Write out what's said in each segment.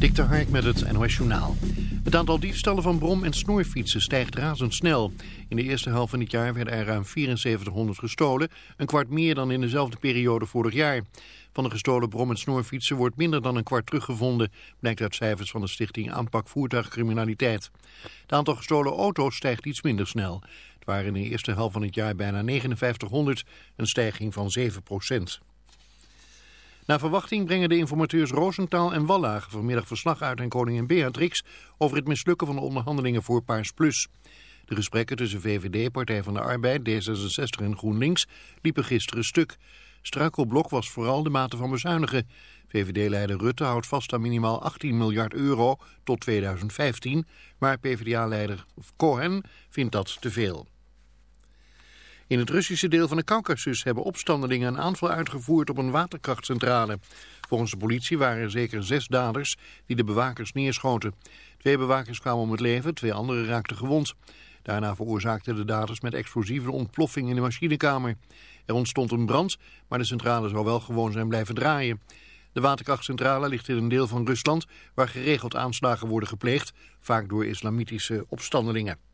Dik de Hark met het NOS Journaal. Het aantal diefstallen van brom- en snoerfietsen stijgt razendsnel. In de eerste helft van dit jaar werden er ruim 7400 gestolen, een kwart meer dan in dezelfde periode vorig jaar. Van de gestolen brom- en snoerfietsen wordt minder dan een kwart teruggevonden, blijkt uit cijfers van de stichting Aanpak Voertuigcriminaliteit. Het aantal gestolen auto's stijgt iets minder snel. Het waren in de eerste helft van het jaar bijna 5900, een stijging van 7 procent. Naar verwachting brengen de informateurs Roosentaal en Wallaag vanmiddag verslag uit aan koningin Beatrix over het mislukken van de onderhandelingen voor Paars Plus. De gesprekken tussen VVD, Partij van de Arbeid, D66 en GroenLinks liepen gisteren stuk. Struikelblok was vooral de mate van bezuinigen. VVD-leider Rutte houdt vast aan minimaal 18 miljard euro tot 2015, maar PvdA-leider Cohen vindt dat te veel. In het Russische deel van de Caucasus hebben opstandelingen een aanval uitgevoerd op een waterkrachtcentrale. Volgens de politie waren er zeker zes daders die de bewakers neerschoten. Twee bewakers kwamen om het leven, twee anderen raakten gewond. Daarna veroorzaakten de daders met explosieven een ontploffing in de machinekamer. Er ontstond een brand, maar de centrale zou wel gewoon zijn blijven draaien. De waterkrachtcentrale ligt in een deel van Rusland waar geregeld aanslagen worden gepleegd, vaak door islamitische opstandelingen.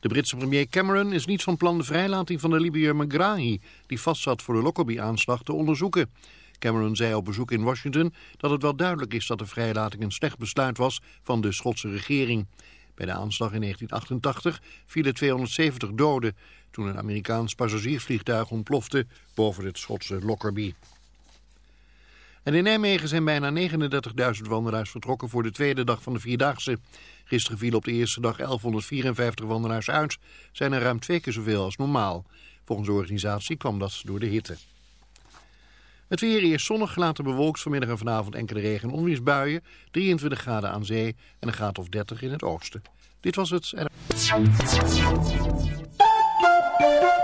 De Britse premier Cameron is niet van plan de vrijlating van de Libiër Megrahi, die vastzat voor de Lockerbie-aanslag, te onderzoeken. Cameron zei op bezoek in Washington dat het wel duidelijk is dat de vrijlating een slecht besluit was van de Schotse regering. Bij de aanslag in 1988 vielen 270 doden toen een Amerikaans passagiersvliegtuig ontplofte boven het Schotse Lockerbie. En in Nijmegen zijn bijna 39.000 wandelaars vertrokken voor de tweede dag van de Vierdaagse. Gisteren viel op de eerste dag 1154 wandelaars uit. Zijn er ruim twee keer zoveel als normaal. Volgens de organisatie kwam dat door de hitte. Het weer eerst zonnig, later bewolkt vanmiddag en vanavond enkele regen- en onweersbuien. 23 graden aan zee en een graad of 30 in het oosten. Dit was het.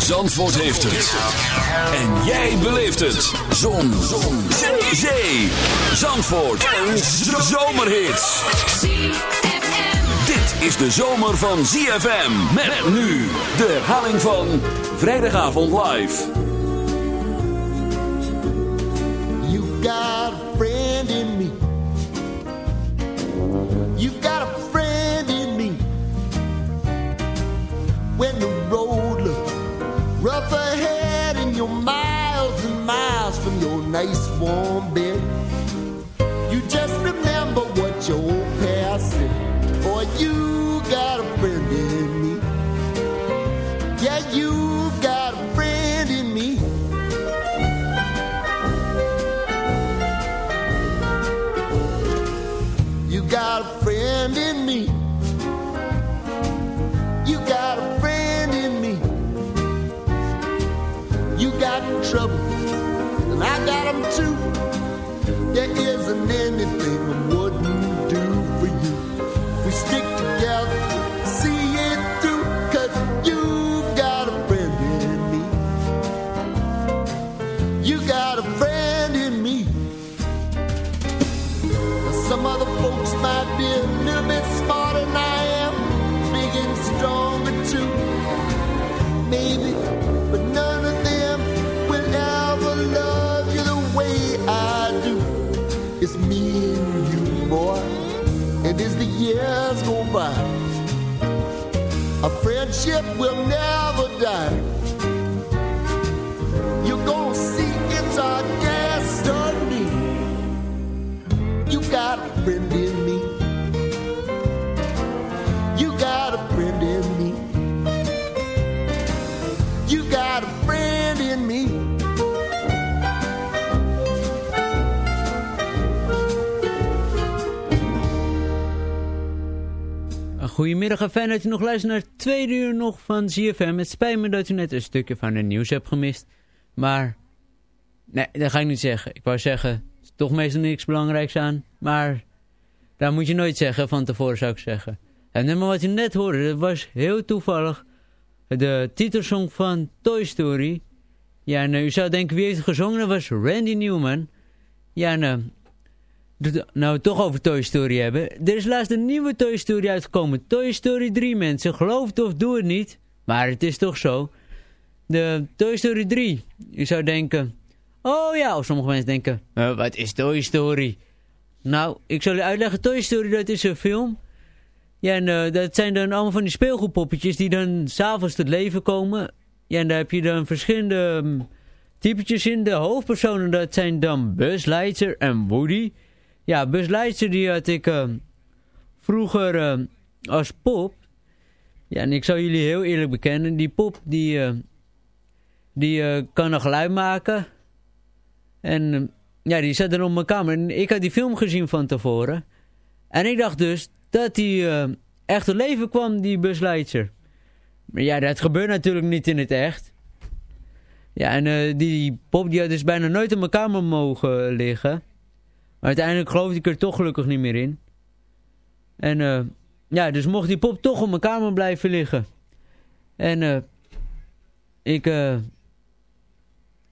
Zandvoort heeft het. En jij beleeft het. Zon. Zon. Zee. Zandvoort. Een zomerhit. Dit is de zomer van ZFM. Met nu de herhaling van Vrijdagavond Live. You got in me. You got nice warm bed, friendship will never die. You're gonna see it's our destiny. You got a friend in me. You got a friend in me. You got a friend in me. Goedemiddag en fijn dat u nog luistert tweede uur nog van ZFM. Het spijt me dat u net een stukje van het nieuws hebt gemist. Maar, nee, dat ga ik niet zeggen. Ik wou zeggen, is toch meestal niks belangrijks aan. Maar, daar moet je nooit zeggen, van tevoren zou ik zeggen. Het nummer wat u net hoorde, dat was heel toevallig de titelsong van Toy Story. Ja, en uh, u zou denken, wie heeft gezongen? Dat was Randy Newman. Ja, en uh, nou, toch over Toy Story hebben. Er is laatst een nieuwe Toy Story uitgekomen. Toy Story 3, mensen. Geloof het of doe het niet. Maar het is toch zo. De Toy Story 3. Je zou denken... Oh ja, of sommige mensen denken... Uh, wat is Toy Story? Nou, ik zal je uitleggen. Toy Story, dat is een film. Ja, en uh, dat zijn dan allemaal van die speelgoedpoppetjes... die dan s'avonds tot leven komen. Ja, en daar heb je dan verschillende... Um, typetjes in. De hoofdpersonen, dat zijn dan Buzz Lightyear en Woody... Ja, Buzz Lightyear die had ik uh, vroeger uh, als pop. Ja, en ik zal jullie heel eerlijk bekennen. Die pop die, uh, die kan een geluid maken. En ja, die zat er op mijn kamer. En ik had die film gezien van tevoren. En ik dacht dus dat hij echt tot leven kwam, die Buzz Lightyear. Maar ja, dat gebeurt natuurlijk niet in het echt. Ja, en die pop die had dus bijna nooit in mijn kamer mogen liggen. Maar uiteindelijk geloofde ik er toch gelukkig niet meer in. En uh, ja, dus mocht die pop toch op mijn kamer blijven liggen. En uh, ik, uh,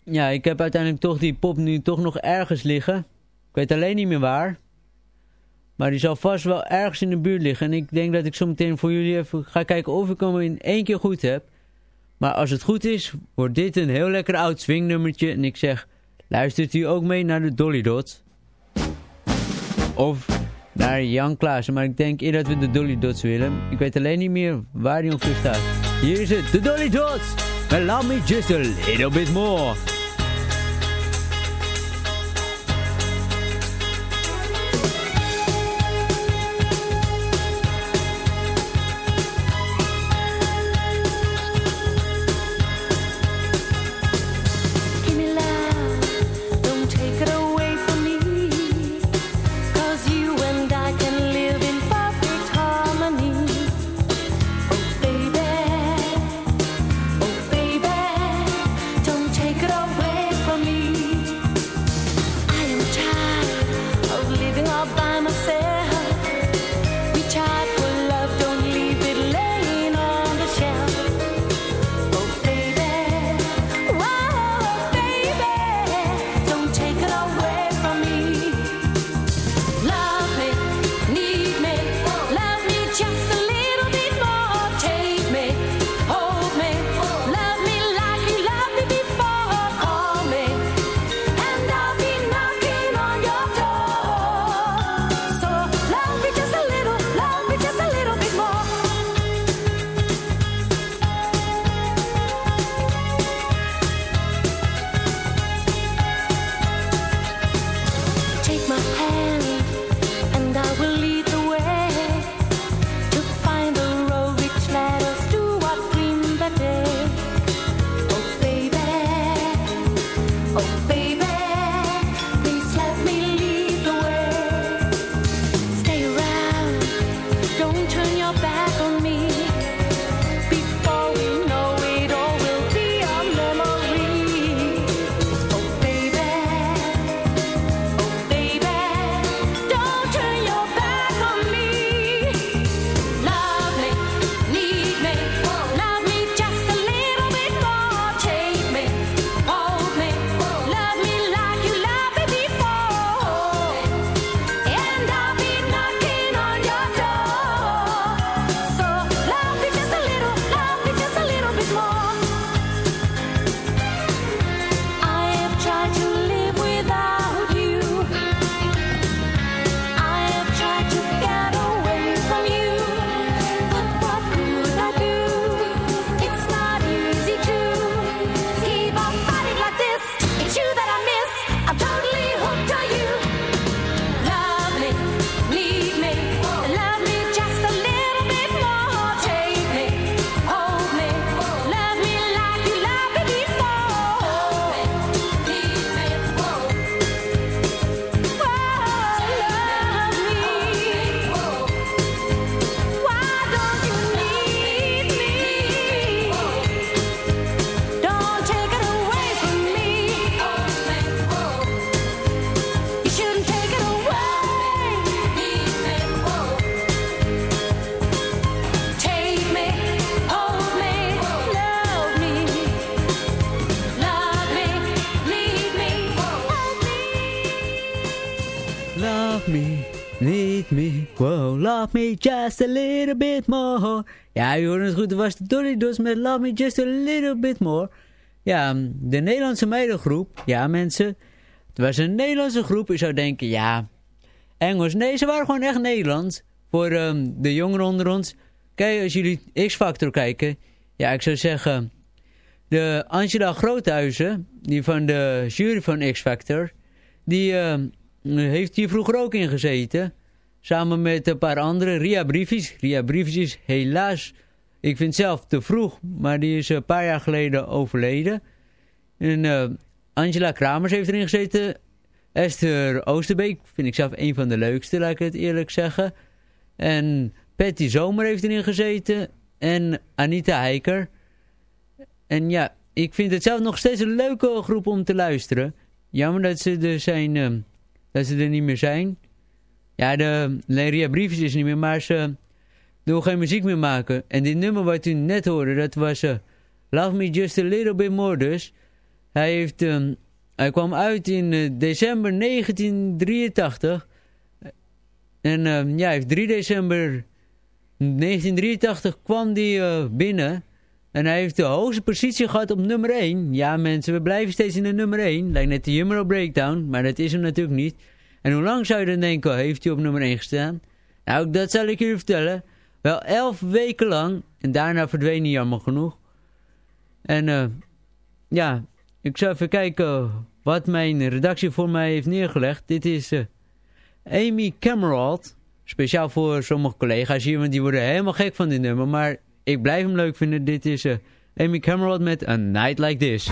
ja, ik heb uiteindelijk toch die pop nu toch nog ergens liggen. Ik weet alleen niet meer waar. Maar die zal vast wel ergens in de buurt liggen. En ik denk dat ik zo meteen voor jullie even ga kijken of ik hem in één keer goed heb. Maar als het goed is, wordt dit een heel lekker oud swingnummertje. En ik zeg, luistert u ook mee naar de Dolly Dots? Of naar Jan Klaassen. Maar ik denk eerder dat we de Dolly Dots willen. Ik weet alleen niet meer waar die ongeveer staat. Hier is het, de Dolly Dots. Allow me just a little bit more. Goed, was de Dolly met Love Me Just a Little Bit More. Ja, de Nederlandse meidengroep. Ja, mensen. Het was een Nederlandse groep. U zou denken, ja, Engels. Nee, ze waren gewoon echt Nederlands. Voor um, de jongeren onder ons. Kijk, als jullie X-Factor kijken. Ja, ik zou zeggen... De Angela Groothuizen, die van de jury van X-Factor... Die uh, heeft hier vroeger ook in gezeten. Samen met een paar anderen. Ria Briefjes. Ria Briefjes is helaas, ik vind zelf te vroeg. Maar die is een paar jaar geleden overleden. En uh, Angela Kramers heeft erin gezeten. Esther Oosterbeek vind ik zelf een van de leukste, laat ik het eerlijk zeggen. En Patty Zomer heeft erin gezeten. En Anita Heiker. En ja, ik vind het zelf nog steeds een leuke groep om te luisteren. Jammer dat ze er, zijn, uh, dat ze er niet meer zijn. Ja, de Leria Briefjes is niet meer, maar ze doen geen muziek meer maken. En dit nummer wat u net hoorde, dat was uh, Love Me Just a Little Bit More dus. Hij, heeft, uh, hij kwam uit in uh, december 1983. En ja, hij heeft 3 december 1983 kwam hij binnen... En hij heeft de hoogste positie gehad op nummer 1. Ja mensen, we blijven steeds in de nummer 1. Lijkt net de Jumro Breakdown, maar dat is hem natuurlijk niet. En hoe lang zou je dan denken, heeft hij op nummer 1 gestaan? Nou, dat zal ik jullie vertellen. Wel 11 weken lang. En daarna verdween hij jammer genoeg. En uh, ja, ik zal even kijken wat mijn redactie voor mij heeft neergelegd. Dit is uh, Amy Camerald. Speciaal voor sommige collega's hier, want die worden helemaal gek van dit nummer. Maar ik blijf hem leuk vinden. Dit is uh, Amy Cameron met A Night Like This.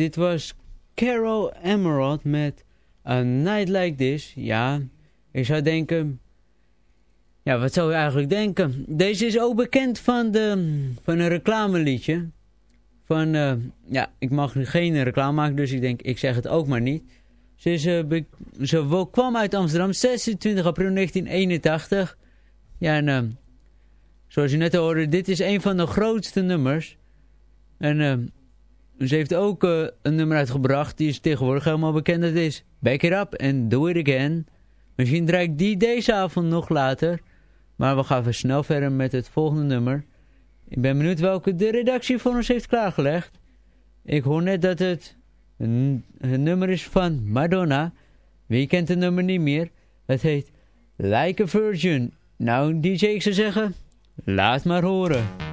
Dit was Carol Emerald met A Night Like This. Ja, ik zou denken... Ja, wat zou je eigenlijk denken? Deze is ook bekend van, de, van een reclameliedje. Van, uh, ja, ik mag geen reclame maken, dus ik denk, ik zeg het ook maar niet. Ze, is, uh, kwam uit Amsterdam, 26 april 1981. Ja, en uh, zoals je net hoorde, dit is een van de grootste nummers. En ze heeft ook uh, een nummer uitgebracht. Die is tegenwoordig helemaal bekend. Dat is Back It Up and Do It Again. Misschien draai ik die deze avond nog later. Maar we gaan even snel verder met het volgende nummer. Ik ben benieuwd welke de redactie voor ons heeft klaargelegd. Ik hoor net dat het een, een nummer is van Madonna. Wie kent het nummer niet meer? Het heet Like a Virgin. Nou, DJ, ik zou zeggen, laat maar horen.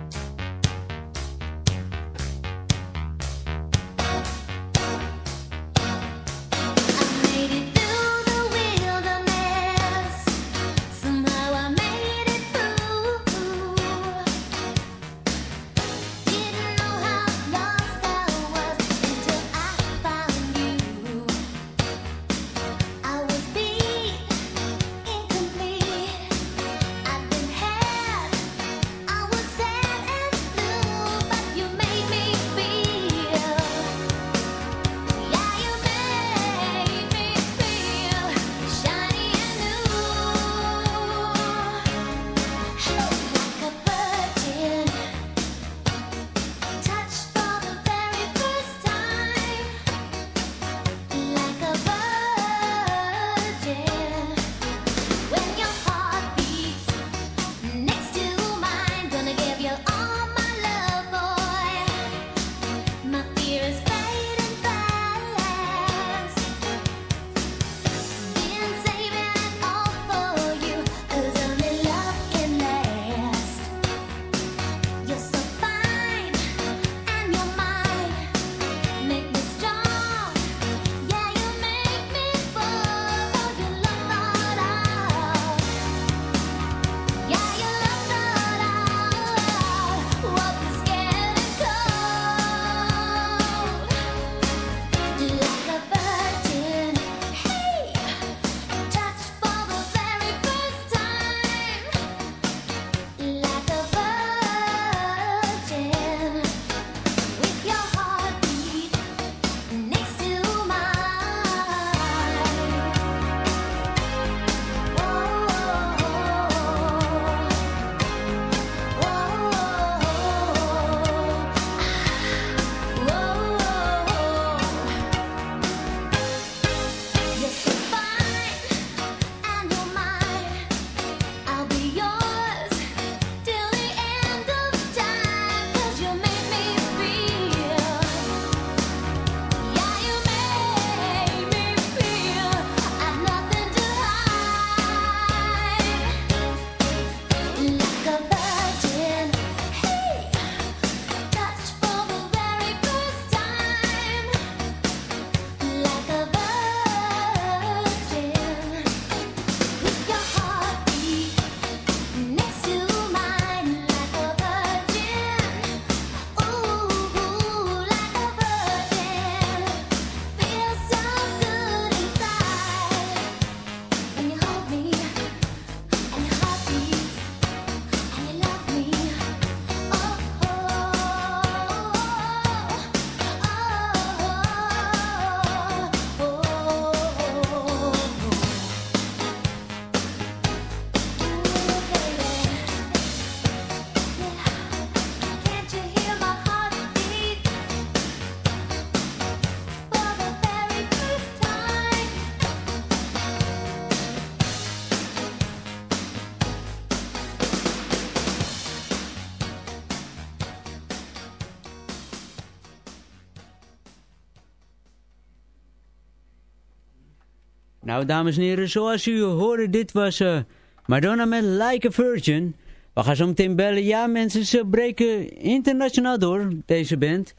Nou, dames en heren, zoals u hoorde, dit was uh, Madonna met Like a Virgin. We gaan zo meteen bellen. Ja, mensen, ze breken internationaal door, deze band.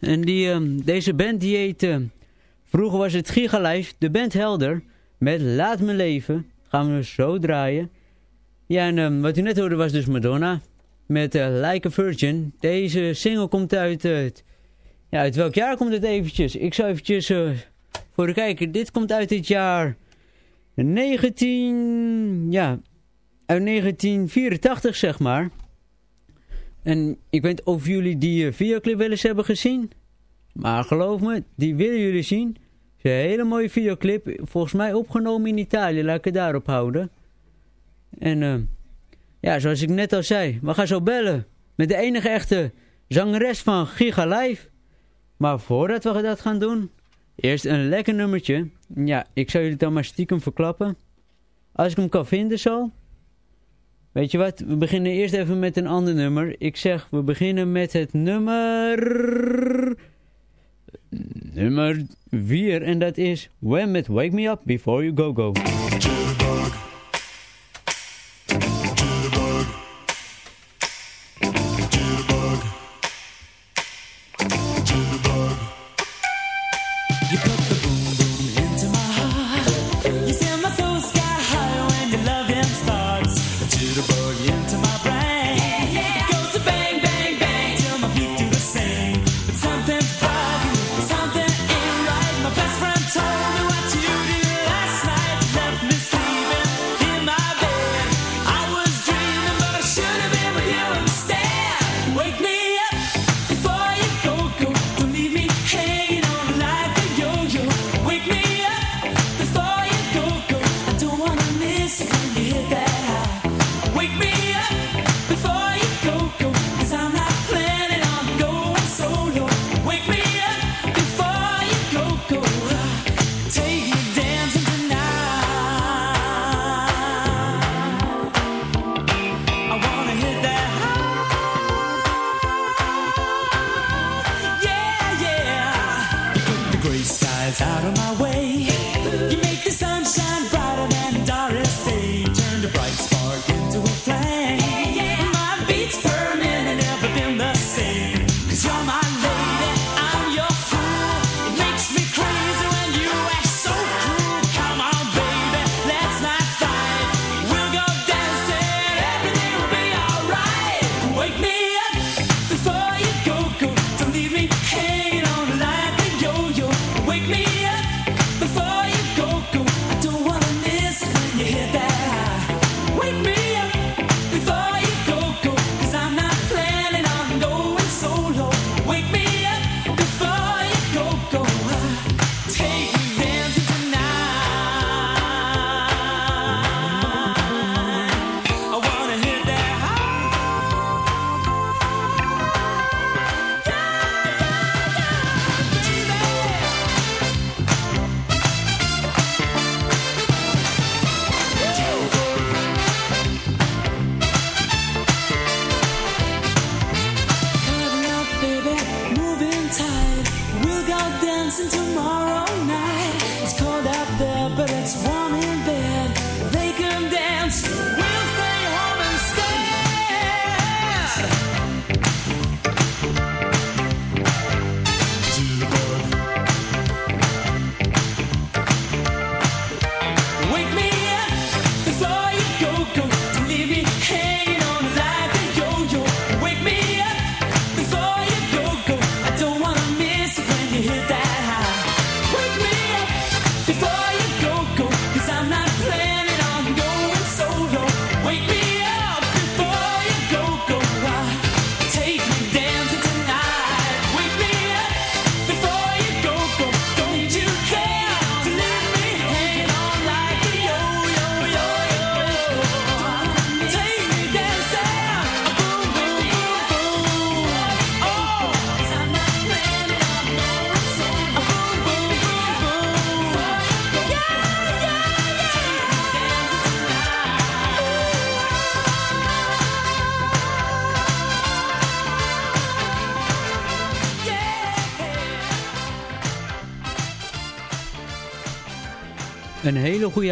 En die, uh, deze band die heet... Uh, vroeger was het Gigalife, de band Helder. Met Laat Me Leven. Gaan we zo draaien. Ja, en um, wat u net hoorde was dus Madonna. Met Like a Virgin. Deze single komt uit... ja, uit welk jaar komt het eventjes? Ik zou eventjes voor de kijker. Dit komt uit het jaar 19... Ja, uit 1984 zeg maar. En ik weet of jullie die uh, videoclip wel eens hebben gezien. Maar geloof me, die willen jullie zien. Het een hele mooie videoclip. Volgens mij opgenomen in Italië. Laat ik het daarop houden. En uh, ja, zoals ik net al zei. We gaan zo bellen. Met de enige echte zangeres van Giga Live. Maar voordat we dat gaan doen... Eerst een lekker nummertje. Ja, ik zou jullie dan maar stiekem verklappen. Als ik hem kan vinden zo. Weet je wat, we beginnen eerst even met een ander nummer. Ik zeg, we beginnen met het nummer... Nummer 4 en dat is When Wake Me Up Before You Go Go.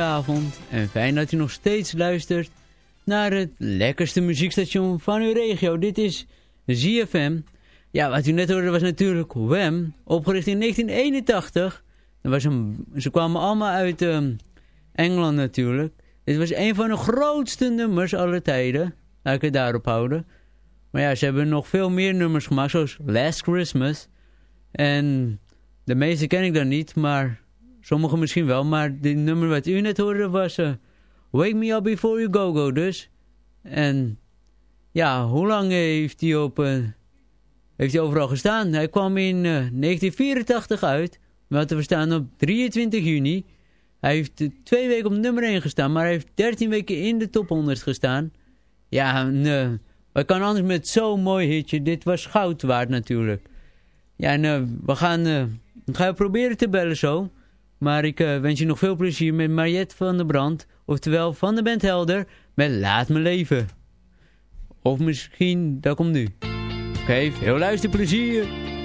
Avond en fijn dat u nog steeds luistert naar het lekkerste muziekstation van uw regio. Dit is ZFM. Ja, wat u net hoorde was natuurlijk Wham, opgericht in 1981. Dat was een, ze kwamen allemaal uit um, Engeland natuurlijk. Dit was een van de grootste nummers aller tijden. Laat ik het daarop houden. Maar ja, ze hebben nog veel meer nummers gemaakt, zoals Last Christmas. En de meeste ken ik dan niet, maar sommige misschien wel. Maar die nummer wat u net hoorde was uh, Wake Me Up Before You Go Go dus. En ja, hoe lang heeft hij, op, uh, heeft hij overal gestaan? Hij kwam in uh, 1984 uit, wat we staan op 23 juni. Hij heeft twee weken op nummer 1 gestaan, maar hij heeft 13 weken in de top 100 gestaan. Ja, wat kan anders met zo'n mooi hitje? Dit was goud waard natuurlijk. Ja, we gaan, uh, gaan proberen te bellen zo. Maar ik uh, wens je nog veel plezier met Mariette van der Brand. Oftewel van de band Helder met Laat Me Leven. Of misschien, dat komt nu. Okay, veel luisterplezier. Een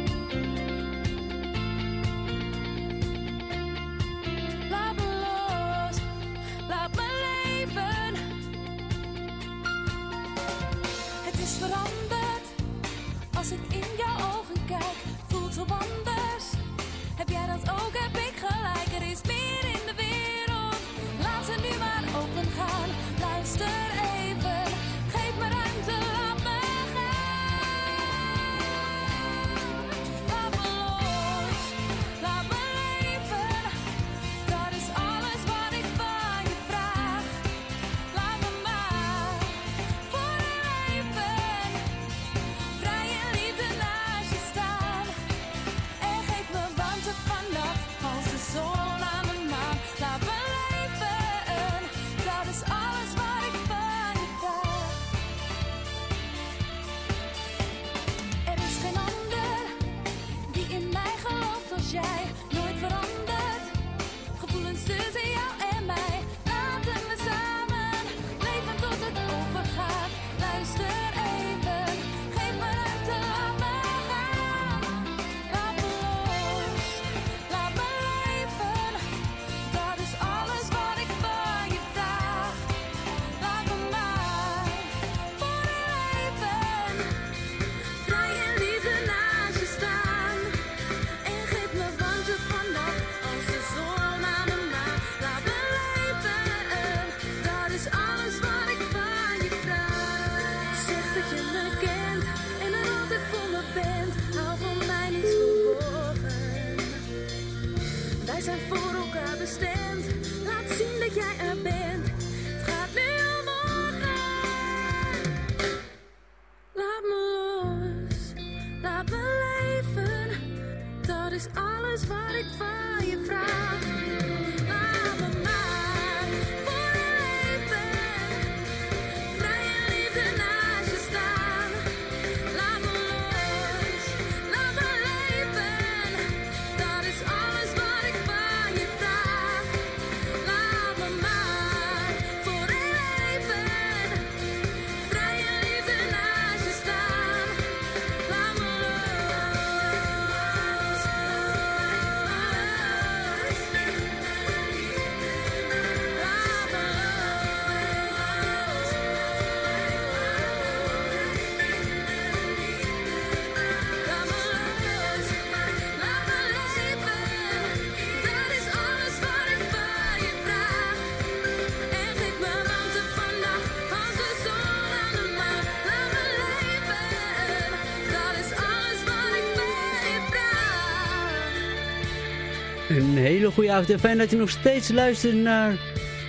goede avond en fijn dat je nog steeds luistert naar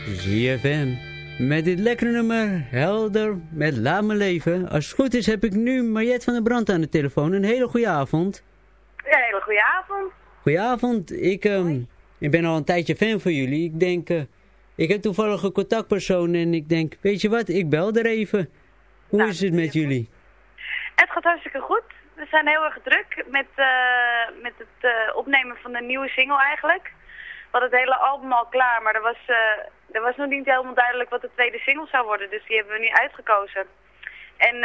ZFM. Met dit lekkere nummer, helder, met Laat Me Leven. Als het goed is heb ik nu Mariette van der Brand aan de telefoon. Een hele goede avond. Ja, een hele goede avond. Goedenavond. Ik, um, ik ben al een tijdje fan van jullie. Ik denk, uh, ik heb toevallig een contactpersoon en ik denk, weet je wat, ik bel er even. Hoe nou, is het met jullie? Het gaat hartstikke goed we zijn heel erg druk met, uh, met het uh, opnemen van de nieuwe single eigenlijk. Hadden het hele album al klaar, maar er was, uh, er was nog niet helemaal duidelijk wat de tweede single zou worden. Dus die hebben we nu uitgekozen. En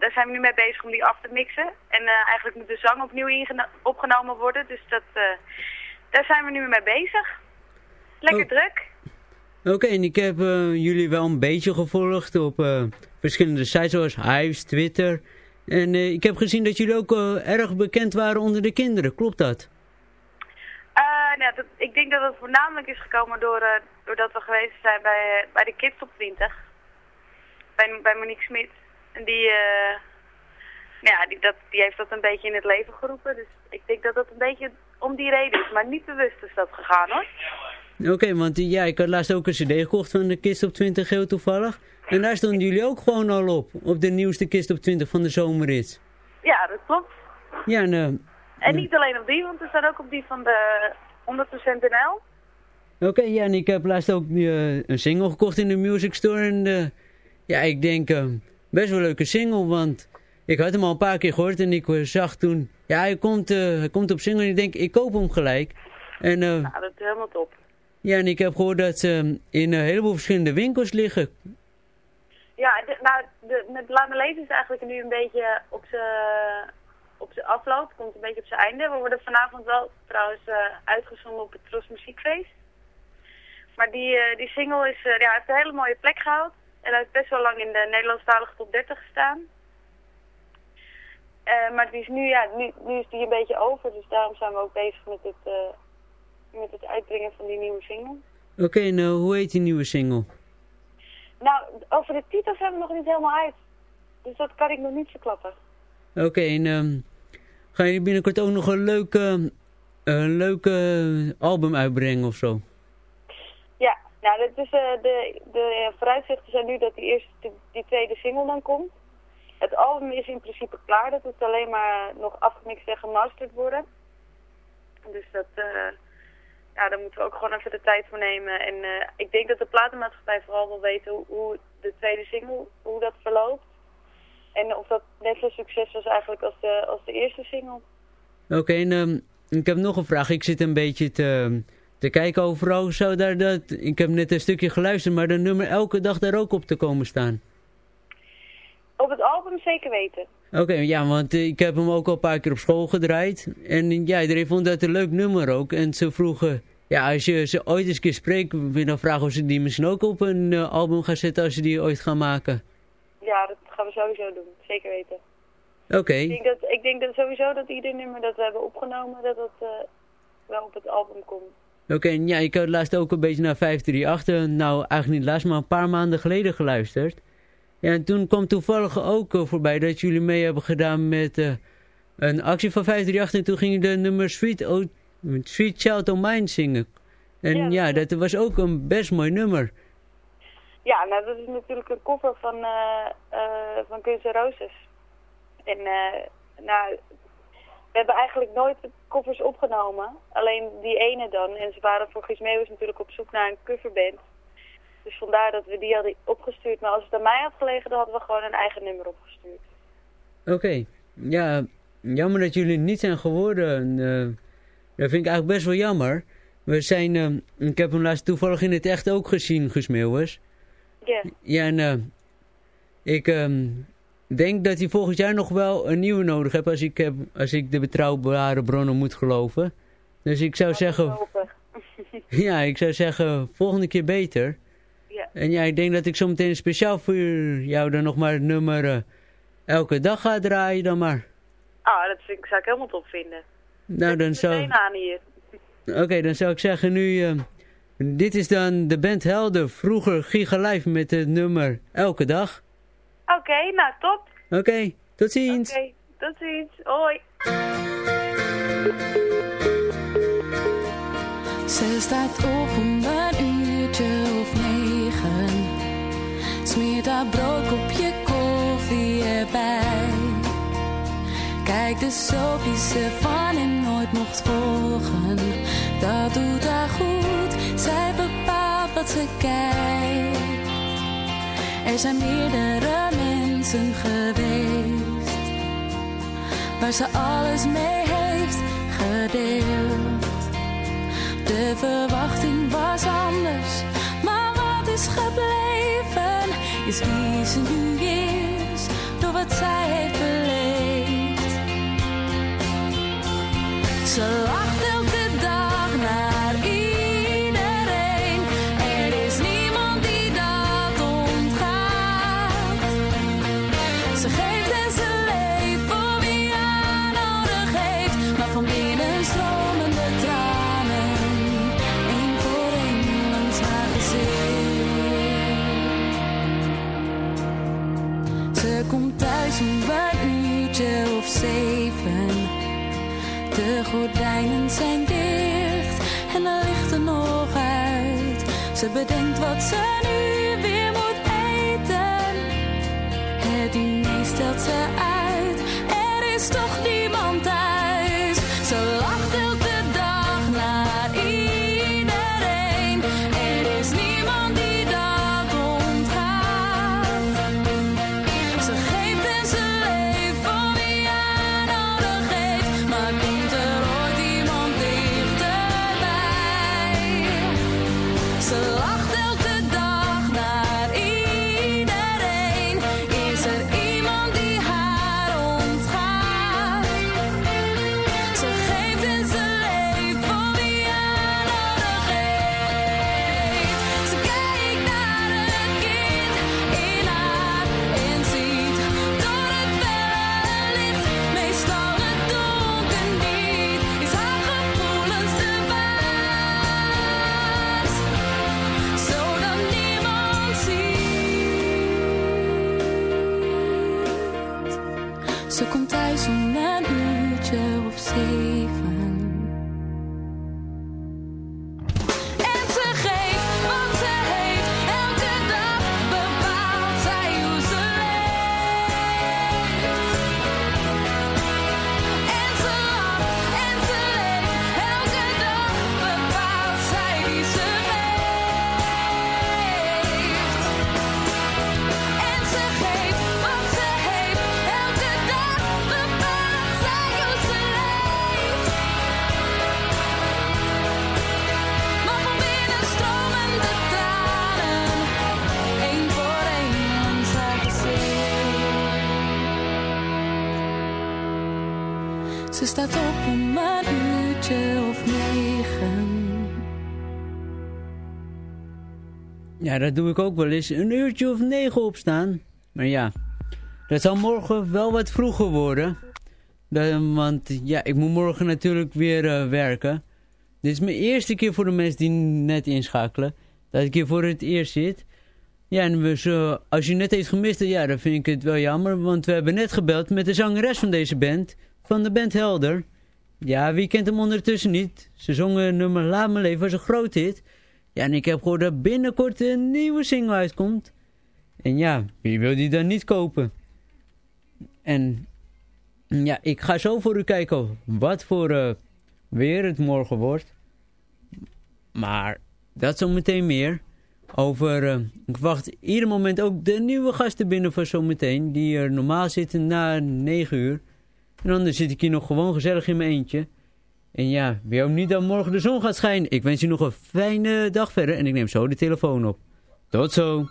daar zijn we nu mee bezig om die af te mixen. En eigenlijk moet de zang opnieuw opgenomen worden. Dus dat, daar zijn we nu mee bezig. Lekker Oh. druk. Oké, en ik heb eh, jullie wel een beetje gevolgd op eh, verschillende sites zoals Hives, Twitter. En eh, ik heb gezien dat jullie ook eh, erg bekend waren onder de kinderen, klopt dat? Nou, dat, ik denk dat het voornamelijk is gekomen door, eh, doordat we geweest zijn bij, eh, bij de Kids op 20. Bij, bij Monique Smit. En die, eh, nou ja, die, dat, die heeft dat een beetje in het leven geroepen. Dus ik denk dat dat een beetje om die reden is. Maar niet bewust is dat gegaan hoor. Oké, want ja, ik had laatst ook een cd gekocht van de Kist op 20 heel toevallig. En daar stonden jullie ook gewoon al op, op de nieuwste Kist op 20 van de zomerrit. Ja, dat klopt. Ja, en, eh, En niet alleen op die, want we staan ook op die van de 100% NL. Oké, ja, en ik heb laatst ook eh, een single gekocht in de Music Store. En eh, ja, ik denk eh, best wel een leuke single, want ik had hem al een paar keer gehoord. En ik eh, zag toen, ja, hij komt, hij komt op single en ik denk, ik koop hem gelijk. En Nou, dat is helemaal top. ja, en ik heb gehoord dat ze eh, in een heleboel verschillende winkels liggen. Ja, de, nou, de, met Laat Me Lezen is eigenlijk nu een beetje op zijn op zijn afloop. Komt een beetje op zijn einde. We worden vanavond wel trouwens eh, uitgezonden op het Tros Muziekfeest. Maar die, eh, die single is, eh, ja, heeft een hele mooie plek gehaald. En hij heeft best wel lang in de Nederlandstalige top 30 gestaan. Maar die is nu, ja, nu, nu is die een beetje over. Dus daarom zijn we ook bezig met het, met het uitbrengen van die nieuwe single. Oké, eh, hoe heet die nieuwe single? Nou, over de titels hebben we nog niet helemaal uit. Dus dat kan ik nog niet verklappen. Oké, en ehm, gaan jullie binnenkort ook nog een leuke, een leuke album uitbrengen of zo? Ja, nou, dat is, eh, de, de vooruitzichten zijn nu dat die, eerste, die, tweede single dan komt. Het album is in principe klaar. Dat moet alleen maar nog afgemixt en gemasterd worden. Dus dat, eh, ja, daar moeten we ook gewoon even de tijd voor nemen. En eh, ik denk dat de platenmaatschappij vooral wil weten hoe, hoe de tweede single, hoe dat verloopt. En of dat net zo succes was eigenlijk als de, als de eerste single. Oké, en ehm, ik heb nog een vraag. Ik zit een beetje te, te kijken overal. Zou daar dat, ik heb net een stukje geluisterd, maar de nummer elke dag daar ook op te komen staan? Op het album zeker weten. Oké, ja, want eh, ik heb hem ook al een paar keer op school gedraaid. En ja, iedereen vond dat een leuk nummer ook. En ze vroegen, ja, als je ze ooit eens een keer spreekt, wil je dan vragen of ze die misschien ook op een eh, album gaan zetten als ze die ooit gaan maken? Gaan we sowieso doen. Zeker weten. Oké, Ik denk, dat, ik denk dat sowieso dat ieder nummer dat we hebben opgenomen, dat dat eh, wel op het album komt. oké, ja, ik had laatst ook een beetje naar 538, eh, nou eigenlijk niet laatst, maar een paar maanden geleden geluisterd. Ja, en toen kwam toevallig ook voorbij dat jullie mee hebben gedaan met eh, een actie van 538 en toen gingen de nummer Sweet, o Sweet Child O' Mine zingen. En Ja, dat was ook een best mooi nummer. Ja, nou dat is natuurlijk een cover van, eh van Guns Roses. En eh, nou, we hebben eigenlijk nooit covers opgenomen. Alleen die ene dan. En ze waren voor Guus Meeuwis natuurlijk op zoek naar een coverband. Dus vandaar dat we die hadden opgestuurd. Maar als het aan mij had gelegen, dan hadden we gewoon een eigen nummer opgestuurd. Oké, ja, jammer dat jullie niet zijn geworden. dat vind ik eigenlijk best wel jammer. We zijn, ik heb hem laatst toevallig in het echt ook gezien, Guus Meeuwis. Ja, Ja, en eh, ik ehm, denk dat hij volgend jaar nog wel een nieuwe nodig heeft als ik, heb, als ik de betrouwbare bronnen moet geloven. Dus ik zou zeggen, hopen. ja, ik zou zeggen, volgende keer beter. Ja. En ja, ik denk dat ik zo meteen speciaal voor jou dan nog maar het nummer eh, elke dag ga draaien dan maar. Ah, dat vind ik, zou ik helemaal top vinden. Nou, dan zou... Oké, dan zou ik zeggen nu... eh, dit is dan de band Helder, vroeger Giga Live met het nummer Elke Dag. Oké, nou top. Oké, tot ziens. Oké, tot ziens. Hoi. Ze staat op om een uurtje of negen. Smeert haar broodkopje koffie erbij. Kijk de soap die ze van hem nooit mocht volgen. Dat doet haar goed, ze kijkt. Er zijn meerdere mensen geweest. Waar ze alles mee heeft gedeeld. De verwachting was anders, maar wat is gebleven is wie ze nu is, door wat zij heeft beleefd. Ze lacht Ze bedenkt wat ze Ja, dat doe ik ook wel eens. Een uurtje of negen opstaan. Maar ja, dat zal morgen wel wat vroeger worden. Want ja, ik moet morgen natuurlijk weer eh, werken. Dit is mijn eerste keer voor de mensen die net inschakelen. Dat ik hier voor het eerst zit. Ja, en zo, als je net heeft gemist, ja, dan vind ik het wel jammer. Want we hebben net gebeld met de zangeres van deze band. Van de band Helder. Ja, wie kent hem ondertussen niet? Ze zongen nummer Laat me leven, was een groot hit. Ja, en ik heb gehoord dat binnenkort een nieuwe single uitkomt. En ja, wie wil die dan niet kopen? En ja, ik ga zo voor u kijken wat voor eh, weer het morgen wordt. Maar dat zometeen meer. Over, eh, ik wacht ieder moment ook de nieuwe gasten binnen voor zometeen. Die er normaal zitten na 9 uur. En dan zit ik hier nog gewoon gezellig in mijn eentje. En ja, wie ook niet dat morgen de zon gaat schijnen. Ik wens u nog een fijne dag verder. En ik neem zo de telefoon op. Tot zo.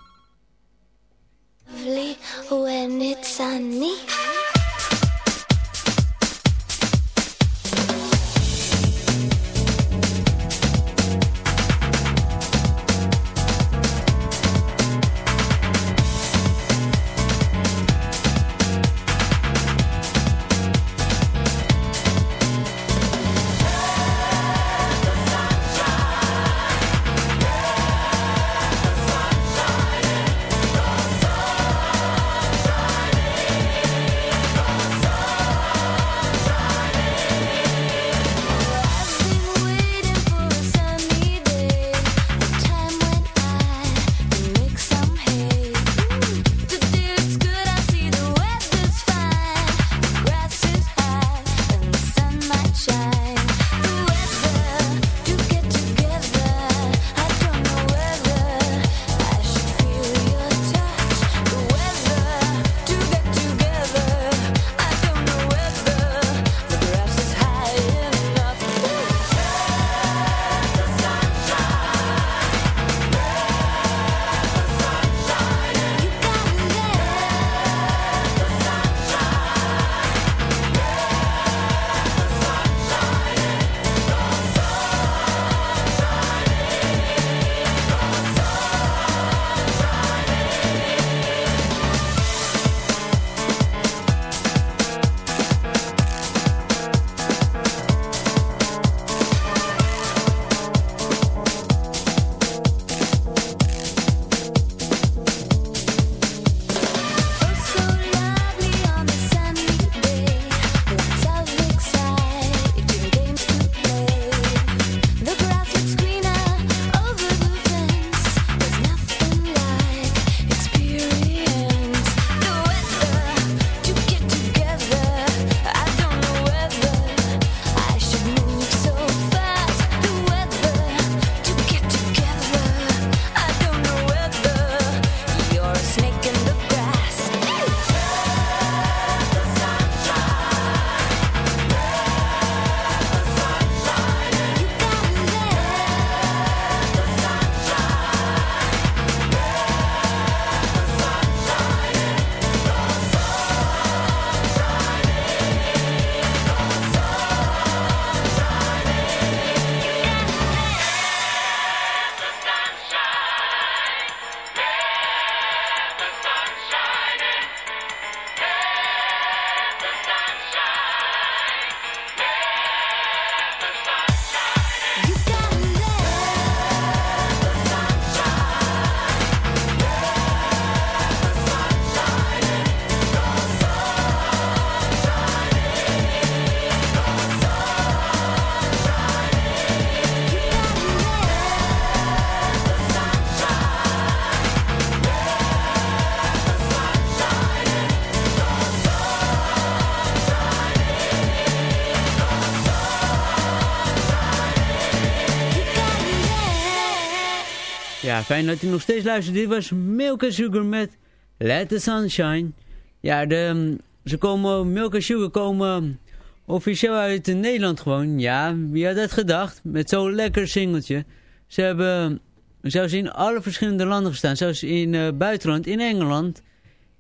Ja, fijn dat u nog steeds luistert. Dit was Milk Sugar met Let the Sunshine. Ja, de, mm, ze komen, Milk Sugar komen officieel uit Nederland gewoon. Ja, wie had dat gedacht? Met zo'n lekker singeltje. Ze hebben zelfs in alle verschillende landen gestaan. Zelfs in uh, buitenland, in Engeland.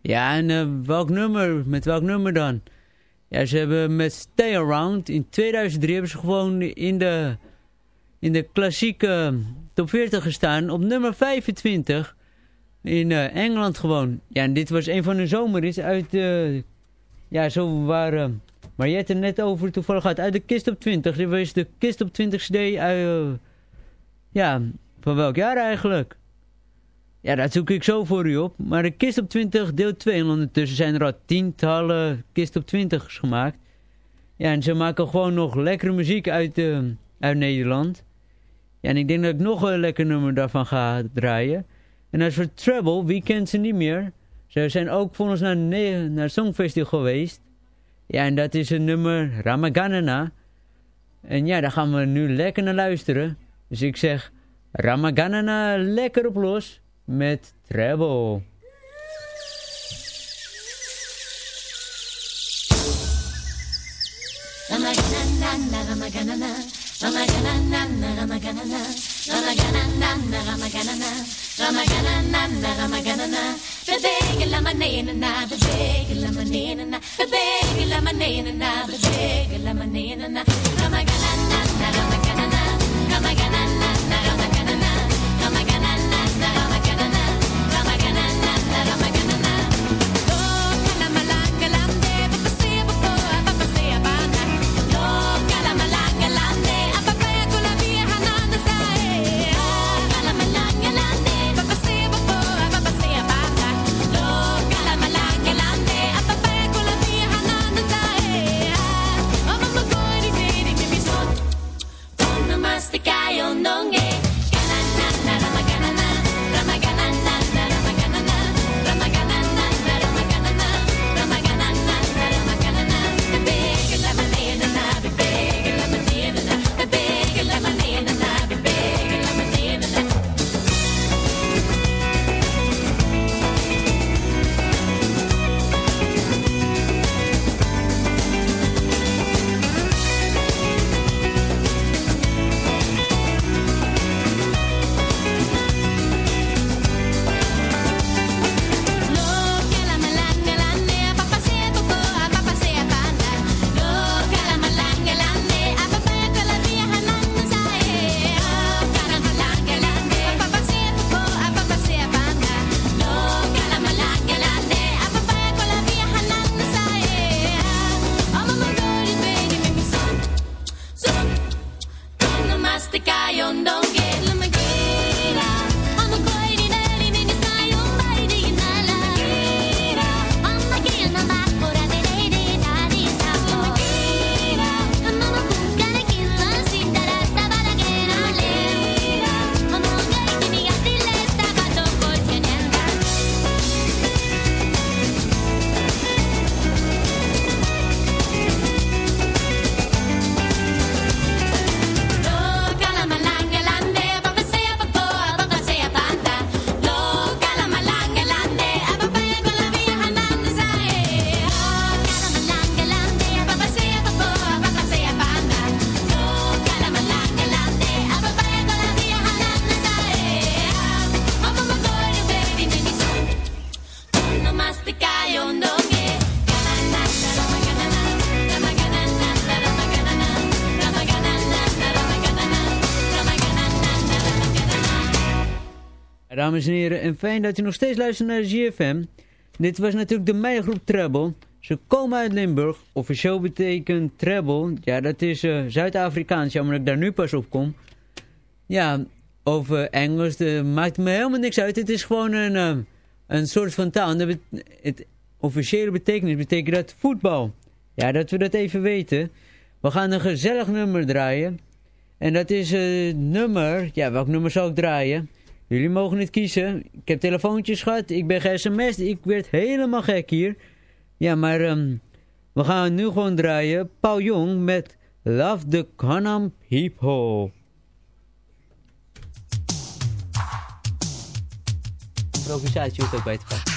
Ja, en uh, welk nummer? Met welk nummer dan? Ja, ze hebben met Stay Around. In 2003 hebben ze gewoon in de, in de klassieke top 40 gestaan. Op nummer 25. In uh, Engeland gewoon. Ja, en dit was een van de zomerits uit... Uh, ja, zo waren... Maar je hebt er net over toevallig gehad. Uit de kist op 20. Dit was de kist op 20 CD uit... ja, van welk jaar eigenlijk? Ja, dat zoek ik zo voor u op. Maar de kist op 20 deel 2. En ondertussen zijn er al tientallen kist op 20's gemaakt. Ja, en ze maken gewoon nog lekkere muziek uit, uh, uit Nederland. Ja, en ik denk dat ik nog een lekker nummer daarvan ga draaien. En als voor Treble, wie kent ze niet meer? Ze zijn ook voor ons naar, naar Songfestival geweest. Ja, en dat is een nummer Ramaganana. En ja, daar gaan we nu lekker naar luisteren. Dus ik zeg Ramaganana lekker op los met Treble. Ramaganana, Ramaganana, Ramaganana, Ramaganana, Ramaganana, Ramaganana, Ramaganana, Ramaganana, the big lemonade and I, the big lemonade and I, the big lemonade and I, the big lemonade and I, Ramaganana, Ramaganana, Ramaganana. Dames en heren, en fijn dat u nog steeds luistert naar GFM. Dit was natuurlijk de meigroep Treble. Ze komen uit Limburg. Officieel betekent Treble, ja dat is eh, Zuid-Afrikaans, jammer dat ik daar nu pas op kom. Ja, of eh, Engels, eh, maakt me helemaal niks uit. Het is gewoon een, eh, een soort van taal. En het officiële betekenis betekent dat voetbal. Ja, dat we dat even weten. We gaan een gezellig nummer draaien. En dat is het nummer... Ja, welk nummer zal ik draaien? Jullie mogen het kiezen. Ik heb telefoontjes gehad. Ik ben ge-sms'd. Ik werd helemaal gek hier. Ja, maar ehm, we gaan nu gewoon draaien. Paul Jong met Love the Canam Hip Hop. improvisatie hoeft ook bij te passen.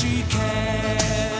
she cares.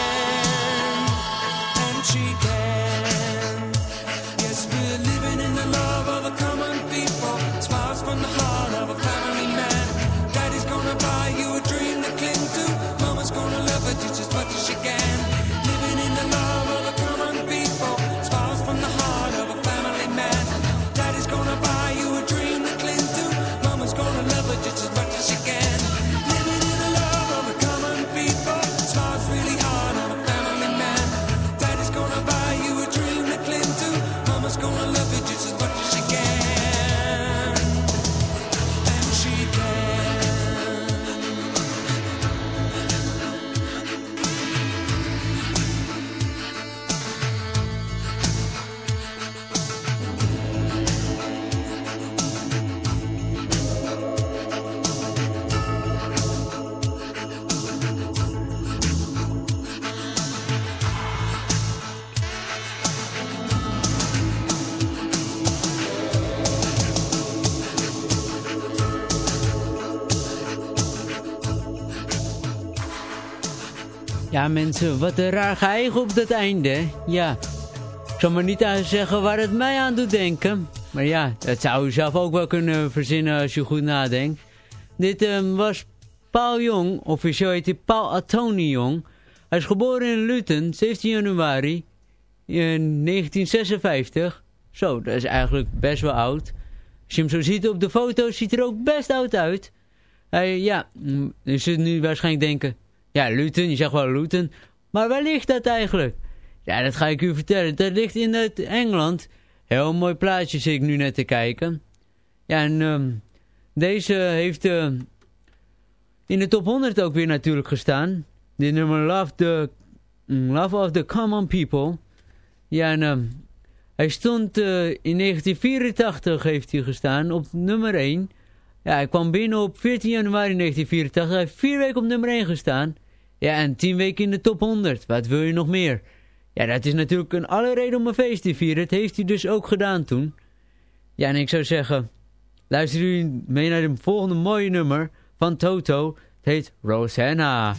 And she Ja mensen, wat een raar geheim op dat einde. Ja, ik zal maar niet aan zeggen waar het mij aan doet denken. Maar ja, dat zou je zelf ook wel kunnen verzinnen als je goed nadenkt. Dit um, was Paul Jong, officieel heet hij Paul Atoni Jong. Hij is geboren in Luton, 17 januari in 1956. Zo, dat is eigenlijk best wel oud. Als je hem zo ziet op de foto's, ziet er ook best oud uit. Hij, ja, je zult nu waarschijnlijk denken... Ja, Luton, je zegt wel Luton. Maar waar ligt dat eigenlijk? Ja, dat ga ik u vertellen. Dat ligt in het Engeland. Heel mooi plaatje zit ik nu net te kijken. Ja, en um, deze heeft uh, in de top 100 ook weer natuurlijk gestaan. De nummer Love, the, mm, Love of the Common People. Ja, en um, hij stond uh, in 1984 heeft hij gestaan op nummer 1. Ja, hij kwam binnen op 14 januari 1984. Hij heeft vier weken op nummer 1 gestaan. Ja, en 10 weken in de top 100. Wat wil je nog meer? Ja, dat is natuurlijk een alle reden om een feest te vieren. Dat heeft hij dus ook gedaan toen. Ja, en ik zou zeggen... Luister u mee naar de volgende mooie nummer van Toto. Het heet Rosanna.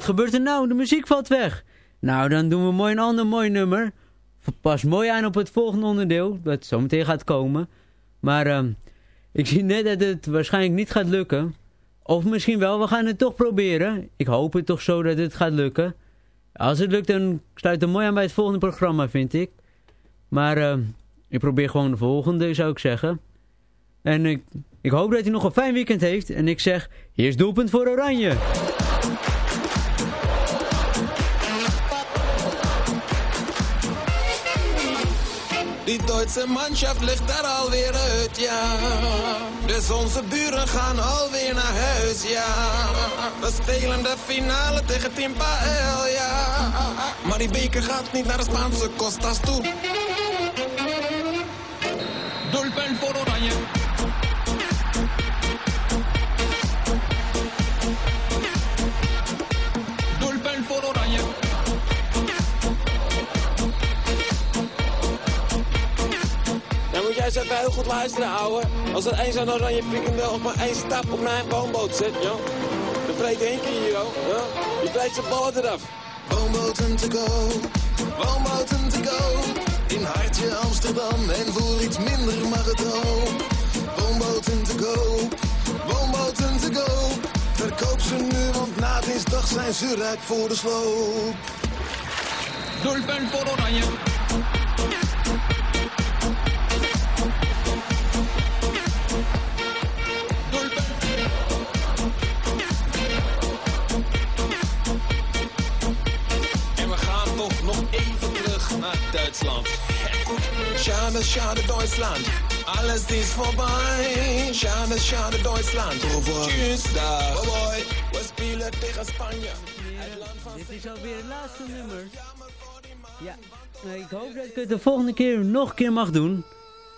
Wat gebeurt er nou? De muziek valt weg. Nou, dan doen we mooi een ander mooi nummer. Pas mooi aan op het volgende onderdeel, dat zometeen gaat komen. Maar um, ik zie net dat het waarschijnlijk niet gaat lukken. Of misschien wel, we gaan het toch proberen. Ik hoop het toch zo dat het gaat lukken. Als het lukt, dan sluit het mooi aan bij het volgende programma, vind ik. Maar uh, ik probeer gewoon de volgende, zou ik zeggen. En ik, ik hoop dat hij nog een fijn weekend heeft. En ik zeg, hier is doelpunt voor Oranje. Die Duitse Mannschaft ligt daar alweer uit, ja. Dus onze buren gaan alweer naar huis, ja. We spelen de finale tegen Team Pael, ja. Maar die beker gaat niet naar de Spaanse Costas toe. Doelpunt voor Oranje. Heel goed luisteren, ouwe. Als er één zo'n oranje pikende op maar één stap op mijn woonboot zit, joh. Dan vreet één keer hier, joh. Ja? Je vreet zijn ballen eraf. Woonboten to go, Woonboten to go. In hartje Amsterdam en voor iets minder mag het ook. Woonboten to go. Woonboten to go. Verkoop ze nu, want na dinsdag zijn ze rijp voor de sloop. Doelpunt voor Oranje. Schade, schade Duitsland. Alles is voorbij. Schade, schade Duitsland. Tschüss, dag. Bye bye. We spelen tegen Spanje. Dit is alweer het laatste nummer. Ja, ik hoop dat ik het de volgende keer nog een keer mag doen.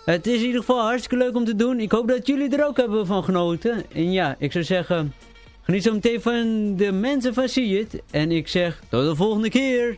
Het is in ieder geval hartstikke leuk om te doen. Ik hoop dat jullie er ook hebben van genoten. En ja, ik zou zeggen, geniet zo meteen van de mensen van See It. En ik zeg, tot de volgende keer.